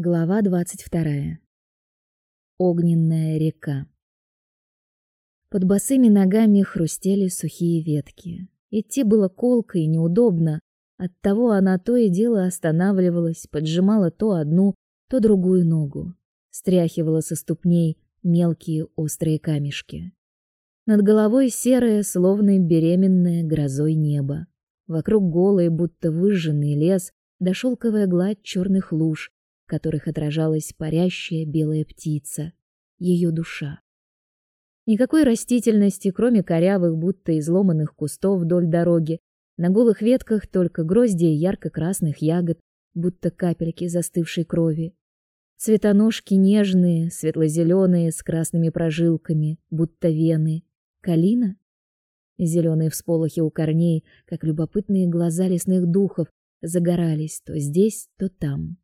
Глава двадцать вторая. Огненная река. Под босыми ногами хрустели сухие ветки. Идти было колко и неудобно, оттого она то и дело останавливалась, поджимала то одну, то другую ногу, стряхивала со ступней мелкие острые камешки. Над головой серое, словно беременное грозой небо. Вокруг голый, будто выжженный лес, да шелковая гладь черных луж, которых отражалась парящая белая птица, ее душа. Никакой растительности, кроме корявых, будто изломанных кустов вдоль дороги. На голых ветках только грозди ярко-красных ягод, будто капельки застывшей крови. Цветоножки нежные, светло-зеленые, с красными прожилками, будто вены. Калина? Зеленые всполохи у корней, как любопытные глаза лесных духов, загорались то здесь, то там.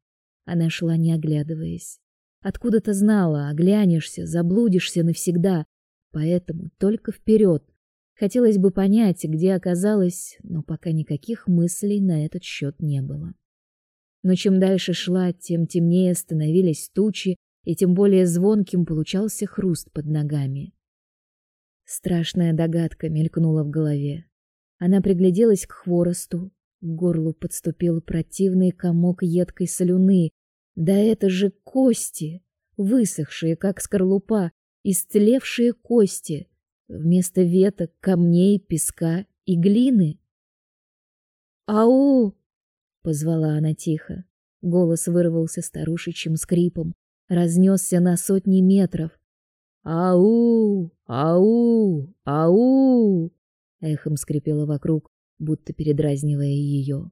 Она шла, не оглядываясь. Откуда-то знала, оглянешься, заблудишься навсегда, поэтому только вперед. Хотелось бы понять, где оказалась, но пока никаких мыслей на этот счет не было. Но чем дальше шла, тем темнее становились тучи, и тем более звонким получался хруст под ногами. Страшная догадка мелькнула в голове. Она пригляделась к хворосту, к горлу подступил противный комок едкой солюны. Да это же кости, высохшие, как скорлупа, истлевшие кости, вместо веток, камней, песка и глины. «Ау!» позвала она тихо. Голос вырвался старушечьим скрипом, разнесся на сотни метров. Ау! Ау! Ау! эхом скрипело вокруг, будто передразнивая ее.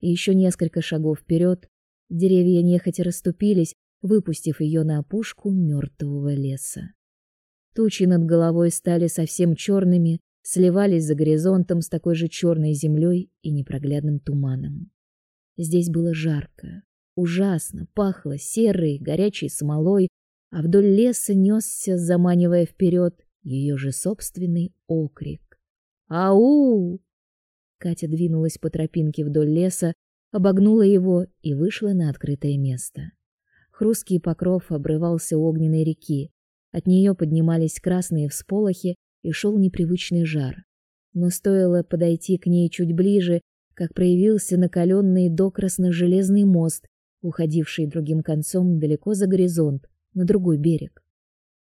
И еще несколько шагов вперед деревья нехотя расступились, выпустив ее на опушку мертвого леса. Тучи над головой стали совсем черными, сливались за горизонтом с такой же черной землей и непроглядным туманом. Здесь было жарко, ужасно, пахло серой, горячей смолой, а вдоль леса несся, заманивая вперед, ее же собственный окрик. «Ау!» Катя двинулась по тропинке вдоль леса, обогнула его и вышла на открытое место. Хрусткий покров обрывался у огненной реки. От нее поднимались красные всполохи и шел непривычный жар. Но стоило подойти к ней чуть ближе, как проявился накаленный до красно-железный мост, уходивший другим концом далеко за горизонт, на другой берег.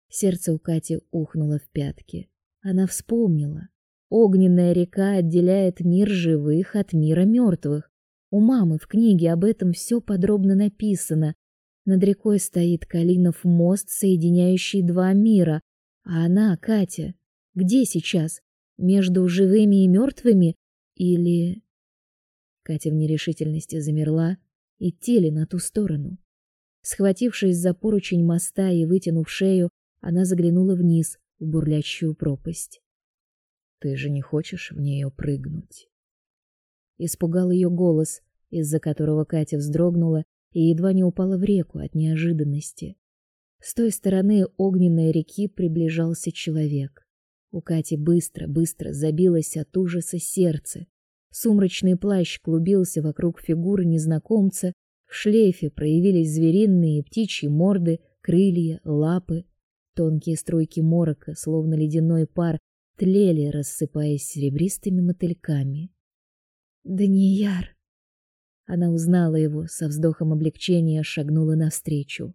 Сердце у Кати ухнуло в пятки. Она вспомнила. Огненная река отделяет мир живых от мира мертвых. У мамы в книге об этом все подробно написано. Над рекой стоит Калинов мост, соединяющий два мира. А она, Катя, где сейчас? Между живыми и мертвыми или Катя в нерешительности замерла, идти ли на ту сторону. Схватившись за поручень моста и вытянув шею, она заглянула вниз, в бурлящую пропасть. Ты же не хочешь в нее прыгнуть? Испугал ее голос, из-за которого Катя вздрогнула и едва не упала в реку от неожиданности. С той стороны огненной реки приближался человек. У Кати быстро-быстро забилось от ужаса сердце. Сумрачный плащ клубился вокруг фигуры незнакомца, в шлейфе проявились звериные и птичьи морды, крылья, лапы. Тонкие струйки морока, словно ледяной пар, тлели, рассыпаясь серебристыми мотыльками. Данияр. Она узнала его, со вздохом облегчения шагнула навстречу.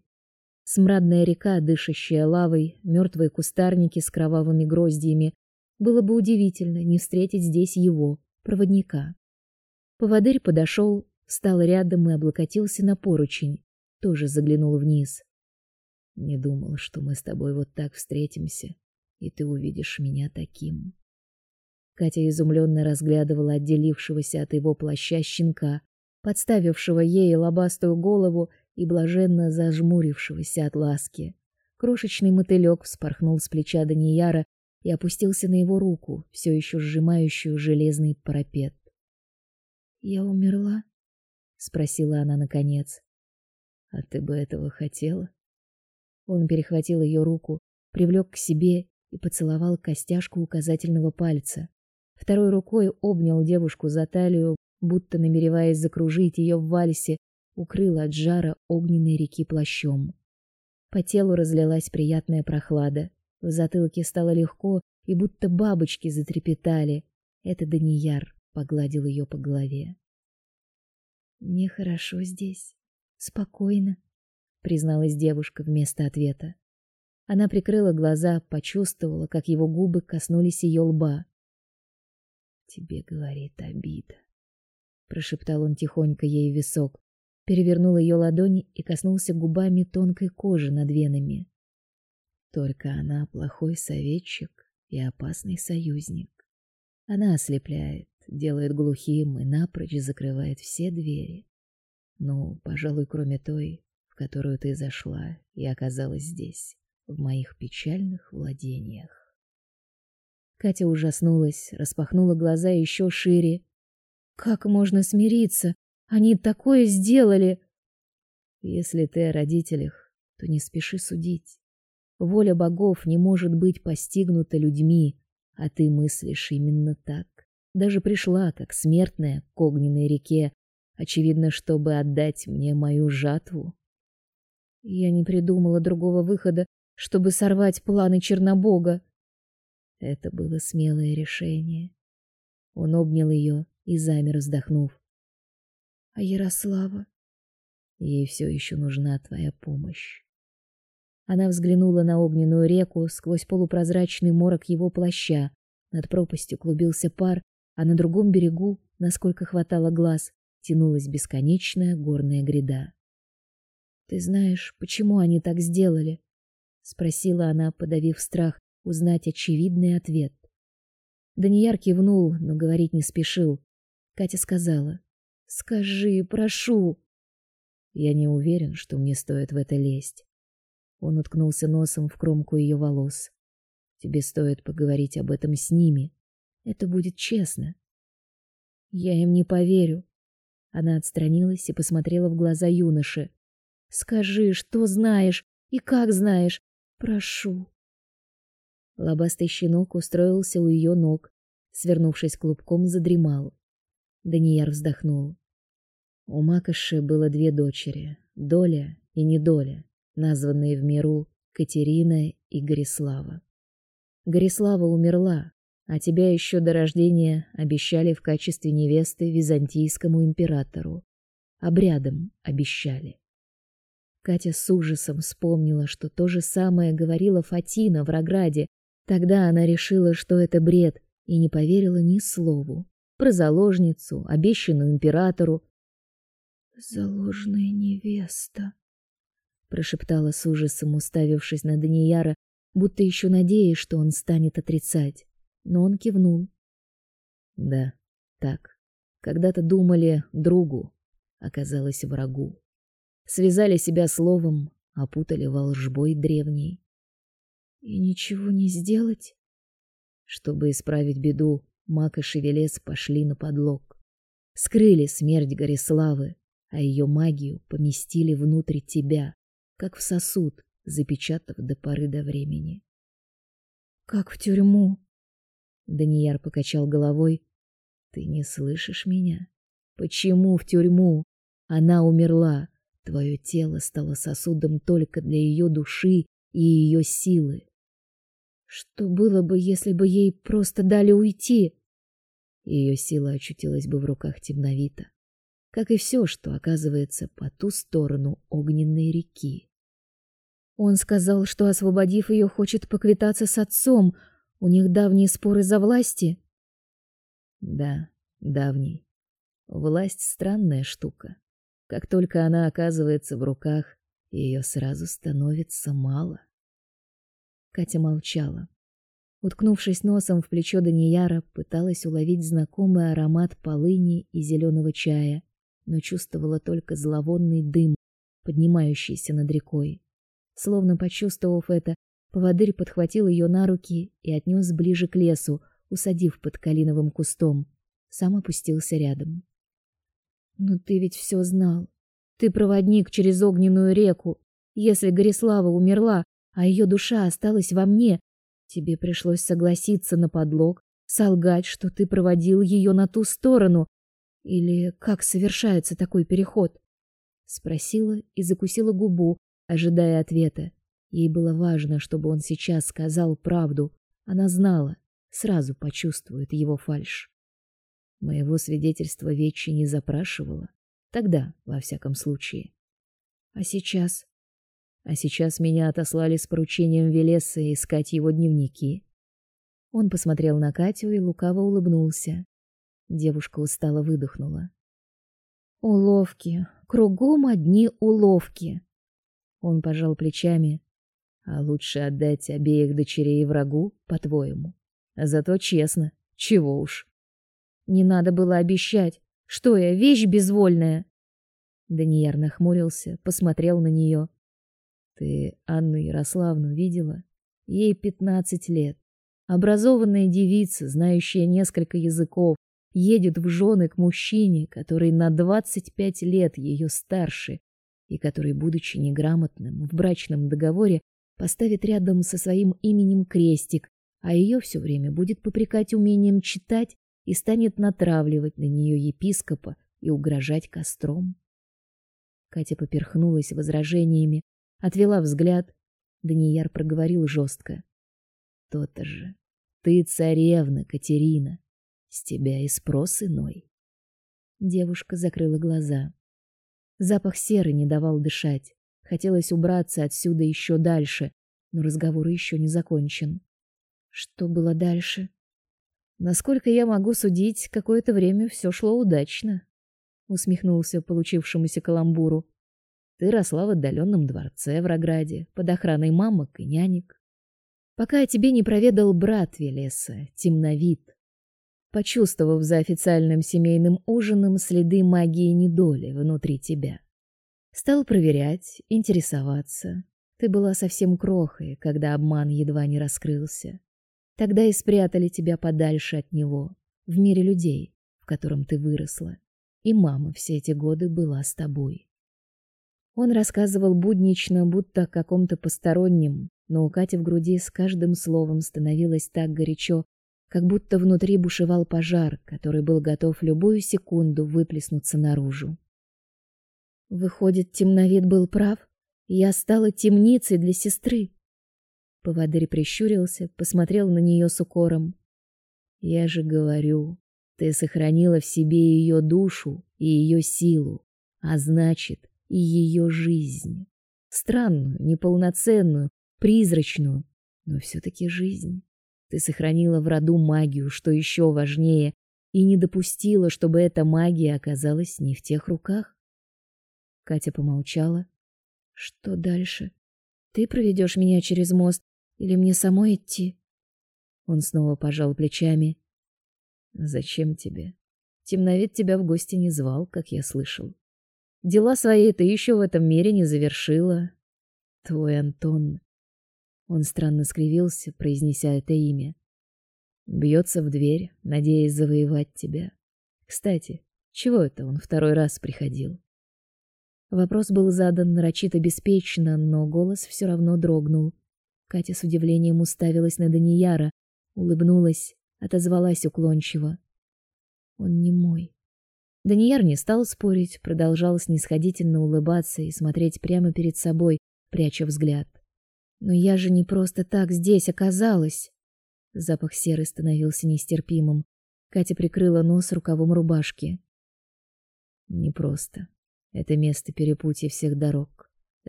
Смрадная река, дышащая лавой, мертвые кустарники с кровавыми гроздьями. Было бы удивительно не встретить здесь его, проводника. Поводырь подошел, встал рядом и облокотился на поручень, тоже заглянул вниз. Не думал, что мы с тобой вот так встретимся, и ты увидишь меня таким. Катя изумленно разглядывала отделившегося от его плаща щенка, подставившего ей лобастую голову и блаженно зажмурившегося от ласки. Крошечный мотылек вспорхнул с плеча Данияра и опустился на его руку, все еще сжимающую железный парапет. "Я умерла?" спросила она наконец. "А ты бы этого хотела?" Он перехватил ее руку, привлек к себе и поцеловал костяшку указательного пальца. Второй рукой обнял девушку за талию, будто намереваясь закружить ее в вальсе, укрыла от жара огненной реки плащом. По телу разлилась приятная прохлада. В затылке стало легко, и будто бабочки затрепетали. Это Данияр погладил ее по голове. Мне хорошо здесь, спокойно, призналась девушка вместо ответа. Она прикрыла глаза, почувствовала, как его губы коснулись ее лба. Тебе говорит обида, прошептал он тихонько ей в висок, перевернул ее ладони и коснулся губами тонкой кожи над венами. Только она плохой советчик и опасный союзник. Она ослепляет, делает глухим и напрочь закрывает все двери. Ну, пожалуй, кроме той, в которую ты зашла и оказалась здесь, в моих печальных владениях. Катя ужаснулась, распахнула глаза еще шире. Как можно смириться? Они такое сделали. Если ты о родителях, то не спеши судить. Воля богов не может быть постигнута людьми, а ты мыслишь именно так. Даже пришла, как смертная, к огненной реке, очевидно, чтобы отдать мне мою жатву. Я не придумала другого выхода, чтобы сорвать планы Чернобога. Это было смелое решение. Он обнял ее и замер, вздохнув. А Ярослава? Ей все еще нужна твоя помощь. Она взглянула на огненную реку сквозь полупрозрачный морок его плаща. Над пропастью клубился пар, а на другом берегу, насколько хватало глаз, тянулась бесконечная горная гряда. Ты знаешь, почему они так сделали? Спросила она, подавив страх узнать очевидный ответ. Данияр кивнул, но говорить не спешил. Катя сказала: "Скажи, прошу". Я не уверен, что мне стоит в это лезть. Он уткнулся носом в кромку ее волос. Тебе стоит поговорить об этом с ними. Это будет честно. Я им не поверю. Она отстранилась и посмотрела в глаза юноши. Скажи, что знаешь и как знаешь, прошу. Лобастый щенок устроился у ее ног, свернувшись клубком, задремал. Данияр вздохнул. У Макоши было две дочери, Доля и Недоля названные в миру Катерина и Горислава. Горислава умерла, а тебя еще до рождения обещали в качестве невесты византийскому императору. Обрядом обещали. Катя с ужасом вспомнила, что то же самое говорила Фатина в Рограде. Тогда она решила, что это бред, и не поверила ни слову. Про заложницу, обещанную императору. Заложная невеста, прошептала с ужасом, уставившись на Данияра, будто еще надеясь, что он станет отрицать. Но он кивнул. Да, так. Когда-то думали другу, оказалось врагу. Связали себя словом, опутали волжбой древней. И ничего не сделать, чтобы исправить беду, Мак и Шевелес пошли на подлог. Скрыли смерть Гориславы, а ее магию поместили внутрь тебя как в сосуд, запечатав до поры до времени. Как в тюрьму. Данияр покачал головой. Ты не слышишь меня? Почему в тюрьму? Она умерла. Твое тело стало сосудом только для ее души и ее силы. Что было бы, если бы ей просто дали уйти? Ее сила очутилась бы в руках темновита, как и все, что оказывается по ту сторону огненной реки. Он сказал, что освободив ее, хочет поквитаться с отцом. У них давние споры за власти. Да, давний. Власть странная штука. Как только она оказывается в руках, ее сразу становится мало. Катя молчала. Уткнувшись носом в плечо Данияра, пыталась уловить знакомый аромат полыни и зеленого чая, но чувствовала только зловонный дым, поднимающийся над рекой. Словно почувствовав это, поводырь подхватил ее на руки и отнес ближе к лесу, усадив под калиновым кустом. Сам опустился рядом. "Но ты ведь все знал. Ты проводник через огненную реку. Если Горислава умерла, а ее душа осталась во мне, тебе пришлось согласиться на подлог, солгать, что ты проводил ее на ту сторону. Или как совершается такой переход? спросила и закусила губу, ожидая ответа. Ей было важно, чтобы он сейчас сказал правду. Она знала, сразу почувствует его фальшь. Моего свидетельства Вечи не запрашивала. Тогда, во всяком случае. А сейчас? А сейчас меня отослали с поручением Велеса искать его дневники. Он посмотрел на Катю и лукаво улыбнулся. Девушка устало выдохнула. Уловки, кругом одни уловки. Он пожал плечами. А лучше отдать обеих дочерей врагу, по-твоему. Зато честно, чего уж. Не надо было обещать. Что я, вещь безвольная? Данияр нахмурился, посмотрел на нее. Ты Анну Ярославну видела? Ей пятнадцать лет. Образованная девица, знающая несколько языков, едет в жены к мужчине, который на двадцать пять лет ее старше и который, будучи неграмотным в брачном договоре, поставит рядом со своим именем крестик, а ее все время будет попрекать умением читать и станет натравливать на нее епископа и угрожать костром. Катя поперхнулась возражениями, отвела взгляд. Данияр проговорил жестко. То-то же. Ты царевна, Катерина. С тебя и спрос иной. Девушка закрыла глаза. Запах серы не давал дышать. Хотелось убраться отсюда еще дальше, но разговор еще не закончен. Что было дальше? Насколько я могу судить, какое-то время все шло удачно, усмехнулся получившемуся каламбуру. Ты росла в отдаленном дворце в Рограде, под охраной мамок и нянек пока о тебе не проведал брат Велеса, темновид. Почувствовав за официальным семейным ужином следы магии недоли внутри тебя. Стал проверять, интересоваться. Ты была совсем крохой, когда обман едва не раскрылся. Тогда и спрятали тебя подальше от него, в мире людей, в котором ты выросла. И мама все эти годы была с тобой. Он рассказывал буднично, будто о каком-то постороннем, но у Кати в груди с каждым словом становилось так горячо, как будто внутри бушевал пожар, который был готов любую секунду выплеснуться наружу. Выходит, темновид был прав, я стала темницей для сестры. Поводырь прищурился, посмотрел на нее с укором. Я же говорю, ты сохранила в себе ее душу и ее силу, а значит, и ее жизнь. Странную, неполноценную, призрачную, но все-таки жизнь. Ты сохранила в роду магию, что еще важнее, и не допустила, чтобы эта магия оказалась не в тех руках. Катя помолчала. Что дальше? Ты проведешь меня через мост или мне самой идти? Он снова пожал плечами. Зачем тебе? Темновед тебя в гости не звал, как я слышал. Дела свои ты еще в этом мире не завершила. Твой Антон он странно скривился, произнеся это имя. Бьется в дверь, надеясь завоевать тебя. Кстати, чего это он второй раз приходил? Вопрос был задан нарочито беспечно, но голос все равно дрогнул. Катя с удивлением уставилась на Данияра, улыбнулась, отозвалась уклончиво. Он не мой. Данияр не стал спорить, продолжал снисходительно улыбаться и смотреть прямо перед собой, пряча взгляд. Но я же не просто так здесь оказалась. Запах серы становился нестерпимым. Катя прикрыла нос рукавом рубашки. Не просто. Это место перепутья всех дорог.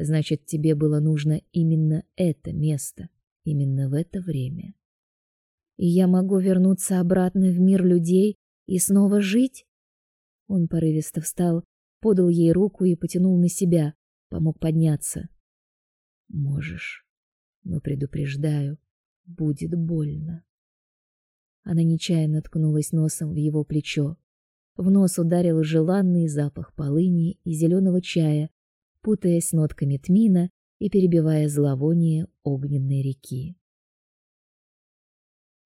Значит, тебе было нужно именно это место, именно в это время. И я могу вернуться обратно в мир людей и снова жить? Он порывисто встал, подал ей руку и потянул на себя, помог подняться. Можешь но предупреждаю, будет больно. Она нечаянно ткнулась носом в его плечо. В нос ударил желанный запах полыни и зеленого чая, путаясь нотками тмина и перебивая зловоние огненной реки.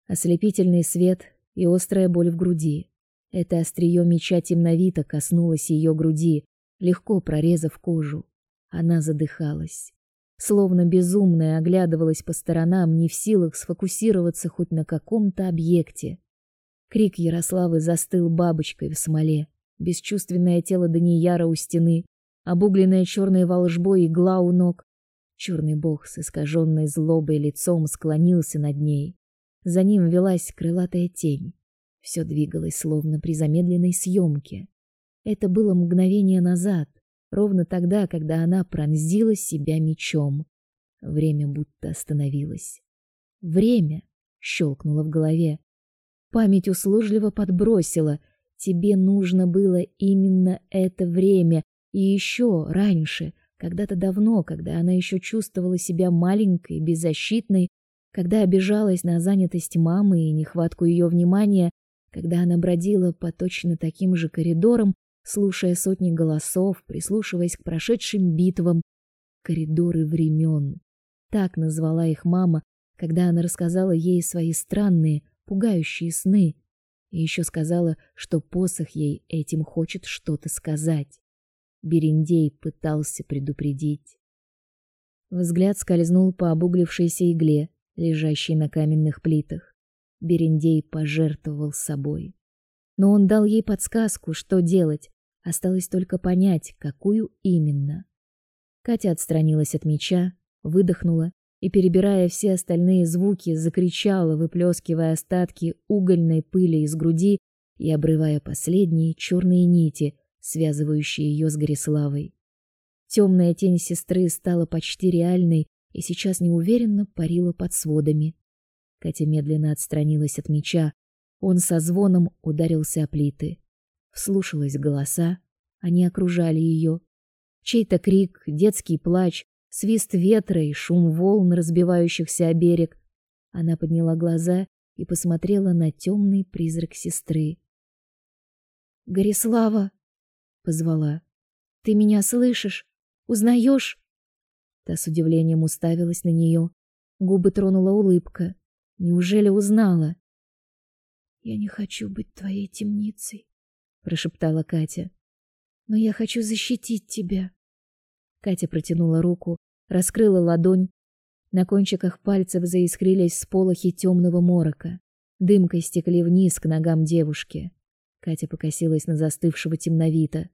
Ослепительный свет и острая боль в груди. Это острие меча темновито коснулось ее груди, легко прорезав кожу. Она задыхалась словно безумная оглядывалась по сторонам, не в силах сфокусироваться хоть на каком-то объекте. Крик Ярославы застыл бабочкой в смоле. Бесчувственное тело Данияра у стены, обугленная черной волжбой игла у ног. Черный бог с искаженной злобой лицом склонился над ней. За ним велась крылатая тень. Все двигалось словно при замедленной съемке. Это было мгновение назад, ровно тогда, когда она пронзила себя мечом. Время будто остановилось. Время щелкнуло в голове. Память услужливо подбросила: тебе нужно было именно это время и еще раньше, когда-то давно, когда она еще чувствовала себя маленькой, беззащитной, когда обижалась на занятость мамы и нехватку ее внимания, когда она бродила по точно таким же коридорам, слушая сотни голосов, прислушиваясь к прошедшим битвам, коридоры времен. Так назвала их мама, когда она рассказала ей свои странные, пугающие сны, и еще сказала, что посох ей этим хочет что-то сказать. Берендей пытался предупредить. Взгляд скользнул по обуглившейся игле, лежащей на каменных плитах. Берендей пожертвовал собой. Но он дал ей подсказку, что делать. Осталось только понять, какую именно. Катя отстранилась от меча, выдохнула и, перебирая все остальные звуки, закричала, выплескивая остатки угольной пыли из груди и обрывая последние черные нити, связывающие ее с Гориславой. Темная тень сестры стала почти реальной и сейчас неуверенно парила под сводами. Катя медленно отстранилась от меча. Он со звоном ударился о плиты. Вслушалась голоса, они окружали ее. Чей-то крик, детский плач, свист ветра и шум волн, разбивающихся о берег. Она подняла глаза и посмотрела на темный призрак сестры. Горислава, позвала. Ты меня слышишь? Узнаешь? Та с удивлением уставилась на нее. Губы тронула улыбка. Неужели узнала? Я не хочу быть твоей темницей, прошептала Катя. Но я хочу защитить тебя. Катя протянула руку, раскрыла ладонь. На кончиках пальцев заискрились сполохи темного морока. Дымкой стекли вниз к ногам девушки. Катя покосилась на застывшего темновита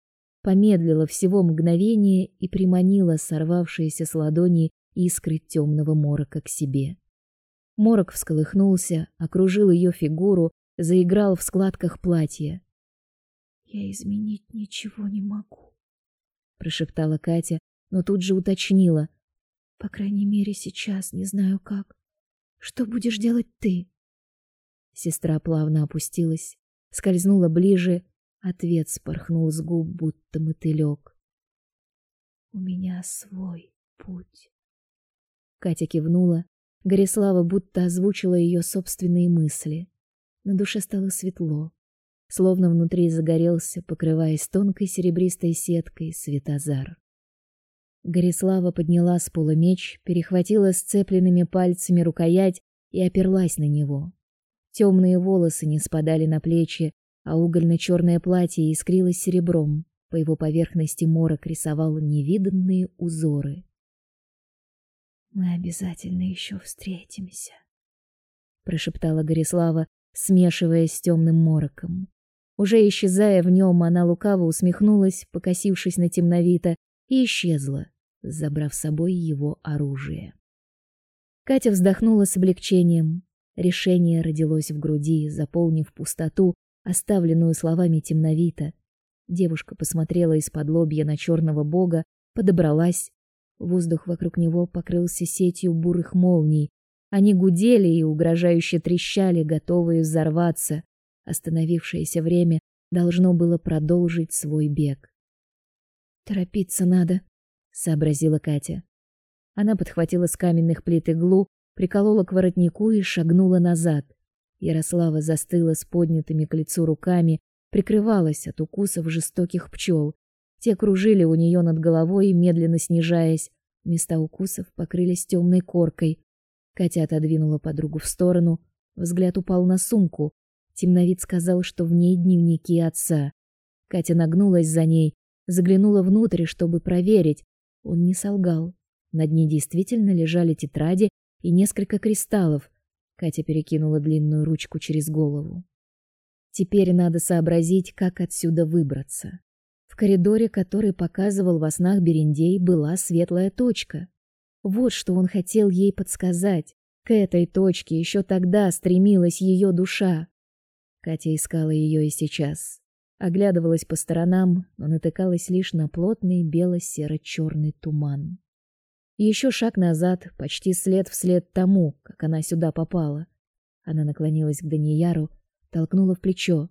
помедлила всего мгновение и приманила сорвавшиеся с ладони искры темного морока к себе. Морок всколыхнулся, окружил ее фигуру, заиграл в складках платья. Я изменить ничего не могу, прошептала Катя, но тут же уточнила: по крайней мере, сейчас не знаю как. Что будешь делать ты? Сестра плавно опустилась, скользнула ближе Ответ спорхнул с губ, будто мотылек. У меня свой путь. Катя кивнула. Горислава будто озвучила ее собственные мысли. На душе стало светло, словно внутри загорелся, покрываясь тонкой серебристой сеткой, светозар. Горислава подняла с пола меч, перехватила сцепленными пальцами рукоять и оперлась на него. Темные волосы не спадали на плечи, а угольно-черное платье искрилось серебром. По его поверхности морок рисовал невиданные узоры. Мы обязательно еще встретимся, прошептала Горислава, смешиваясь с темным мороком. Уже исчезая в нем, она лукаво усмехнулась, покосившись на темновито, и исчезла, забрав с собой его оружие. Катя вздохнула с облегчением. Решение родилось в груди, заполнив пустоту, оставленную словами темновито. Девушка посмотрела из-под лобья на черного бога, подобралась. Воздух вокруг него покрылся сетью бурых молний. Они гудели и угрожающе трещали, готовые взорваться. Остановившееся время должно было продолжить свой бег. Торопиться надо, сообразила Катя. Она подхватила с каменных плит иглу, приколола к воротнику и шагнула назад. Ярослава застыла с поднятыми к лицу руками, прикрывалась от укусов жестоких пчел. Те кружили у нее над головой, медленно снижаясь. Места укусов покрылись темной коркой. Катя отодвинула подругу в сторону, взгляд упал на сумку. Темновид сказал, что в ней дневники отца. Катя нагнулась за ней, заглянула внутрь, чтобы проверить. Он не солгал. На дне действительно лежали тетради и несколько кристаллов, Катя перекинула длинную ручку через голову. Теперь надо сообразить, как отсюда выбраться. В коридоре, который показывал во снах Берендей, была светлая точка. Вот что он хотел ей подсказать. К этой точке еще тогда стремилась ее душа. Катя искала ее и сейчас. Оглядывалась по сторонам, но натыкалась лишь на плотный бело-серо-черный туман. Еще шаг назад, почти след вслед тому, как она сюда попала. Она наклонилась к Данияру, толкнула в плечо.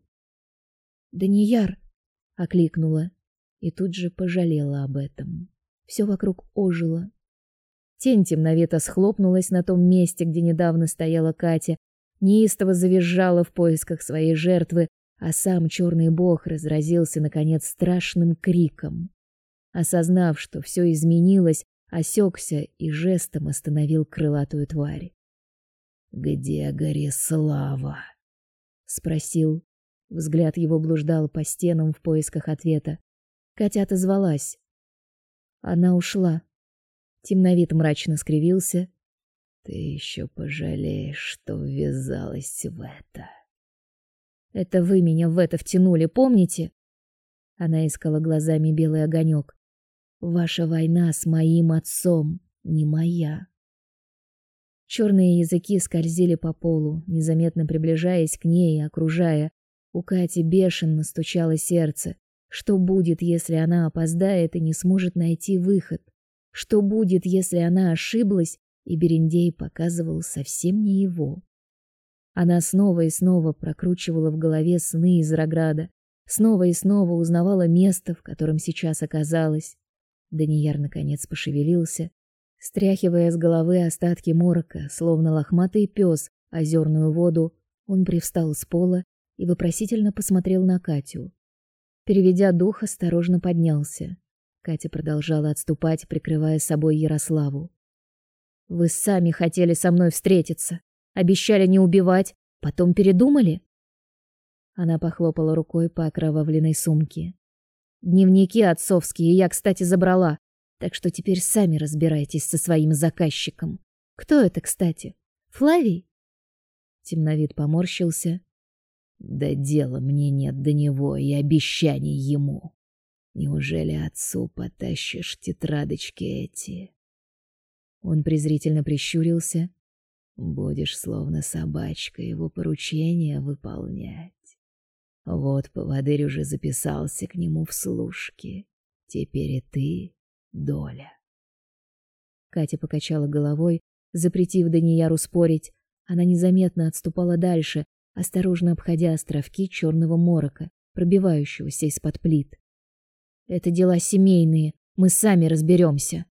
"Данияр!" окликнула и тут же пожалела об этом. Все вокруг ожило. Тень темновито схлопнулась на том месте, где недавно стояла Катя, неистово завизжала в поисках своей жертвы, а сам черный бог разразился наконец страшным криком. Осознав, что все изменилось, осекся и жестом остановил крылатую тварь. Где Горислава? спросил. Взгляд его блуждал по стенам в поисках ответа. Катя отозвалась. Она ушла. Темновид мрачно скривился. Ты еще пожалеешь, что ввязалась в это. Это вы меня в это втянули, помните? Она искала глазами белый огонек. Ваша война с моим отцом, не моя. Черные языки скользили по полу, незаметно приближаясь к ней и окружая. У Кати бешено стучало сердце. Что будет, если она опоздает и не сможет найти выход? Что будет, если она ошиблась и Берендей показывал совсем не его? Она снова и снова прокручивала в голове сны из Рограда, снова и снова узнавала место, в котором сейчас оказалась. Данияр наконец пошевелился, Стряхивая с головы остатки морока, словно лохматый пес, озерную воду, он привстал с пола и вопросительно посмотрел на Катю. Переведя дух, осторожно поднялся. Катя продолжала отступать, прикрывая собой Ярославу. Вы сами хотели со мной встретиться, обещали не убивать, потом передумали? Она похлопала рукой по окровавленной сумке. Дневники отцовские я, кстати, забрала. Так что теперь сами разбирайтесь со своим заказчиком. Кто это, кстати? Флавий? Темновид поморщился. Да дела мне нет до него и обещаний ему. Неужели отцу потащишь тетрадочки эти? Он презрительно прищурился. Будешь словно собачка его поручения выполнять. Вот поводырь уже записался к нему в служки. Теперь и ты доля. Катя покачала головой, запретив Данияру спорить. Она незаметно отступала дальше, осторожно обходя островки черного морока, пробивающегося из-под плит. Это дела семейные, мы сами разберемся.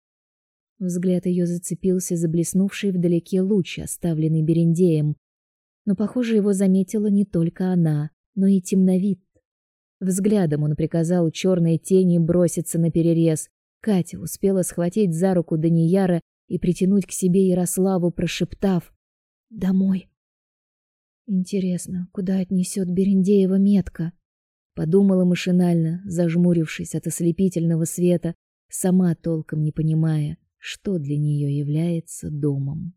Взгляд ее зацепился за блеснувший вдалеке луч, оставленный Берендеем. Но, похоже, его заметила не только она, но и темновид. Взглядом он приказал черной тени броситься на перерез, Катя успела схватить за руку Данияра и притянуть к себе Ярославу, прошептав: "Домой". Интересно, куда отнесет Берендеева метка? Подумала машинально, зажмурившись от ослепительного света, сама толком не понимая, что для нее является домом.